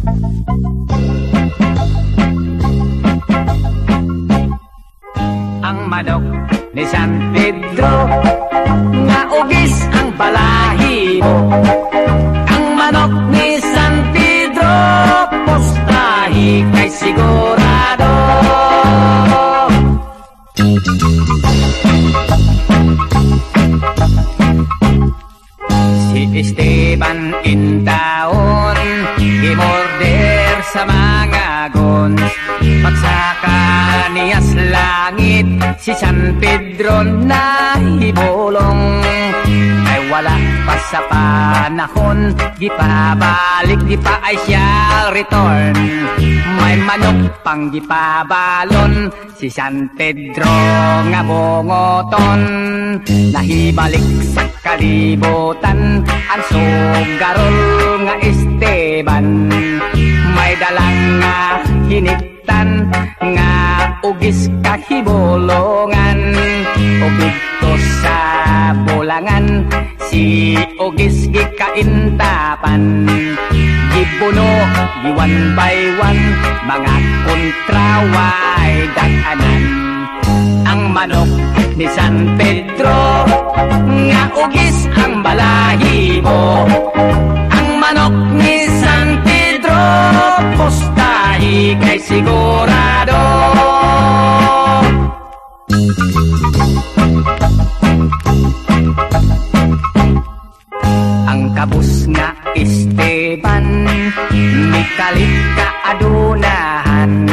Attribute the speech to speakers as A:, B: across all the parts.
A: Ang manok ni San Pedro Nga ugis ang balahibo Ang manok ni San Pedro Postahi kay sigurado. Si Esteban Intaon Pagsaka niyas langit Si San Pedro na ibulong Ay wala pa sa panahon Di pa balik, di pa ay siya return. May manok pang di pa balon Si San Pedro nga bongoton. Nahibalik sa kalibutan Ang sugarol nga Esteban. May dalang nga Nga ugis kahibulongan Ubito sa bulangan. Si ugis gikaintapan Gibuno, giwan by one Mga kontraway daganan Ang manok ni San Pedro Nga ugis ang balahibo. Ang manok ni San Pedro Postahi kay sigurado kabus nga Esteban Mikalit ka adunahan.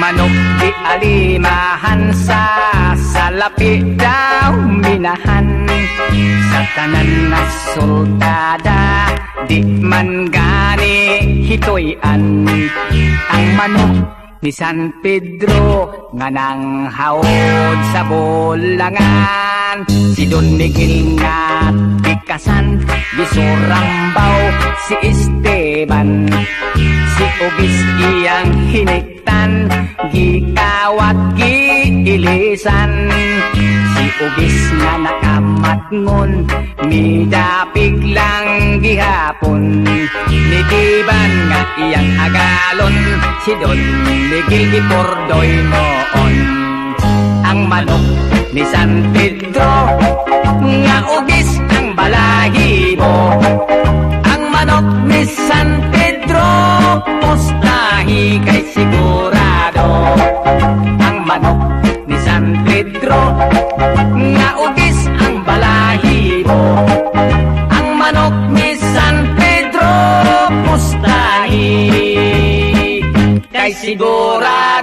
A: Manok di alimahan sa salapi daw minahan. Sa tanan na soldada Di man gani hitoyan. Ang manok ni San Pedro nga nang haod sa bulangan si Don Miguel nga si Esteban si Ugis iyang hiniktan gikawat giilisan si Ugis nga nakamatngon midapig lang gihapon. Ni Diban nga iyang agalon si Don Miguel Gipordoy noon. Ang manok ni San Pedro nga ugis ang balahibo ang manok ni San Pedro postahi kay sigurado